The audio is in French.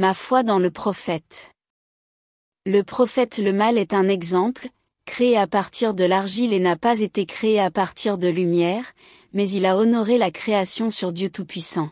Ma foi dans le prophète. Le prophète le mal est un exemple, créé à partir de l'argile et n'a pas été créé à partir de lumière, mais il a honoré la création sur Dieu Tout-Puissant.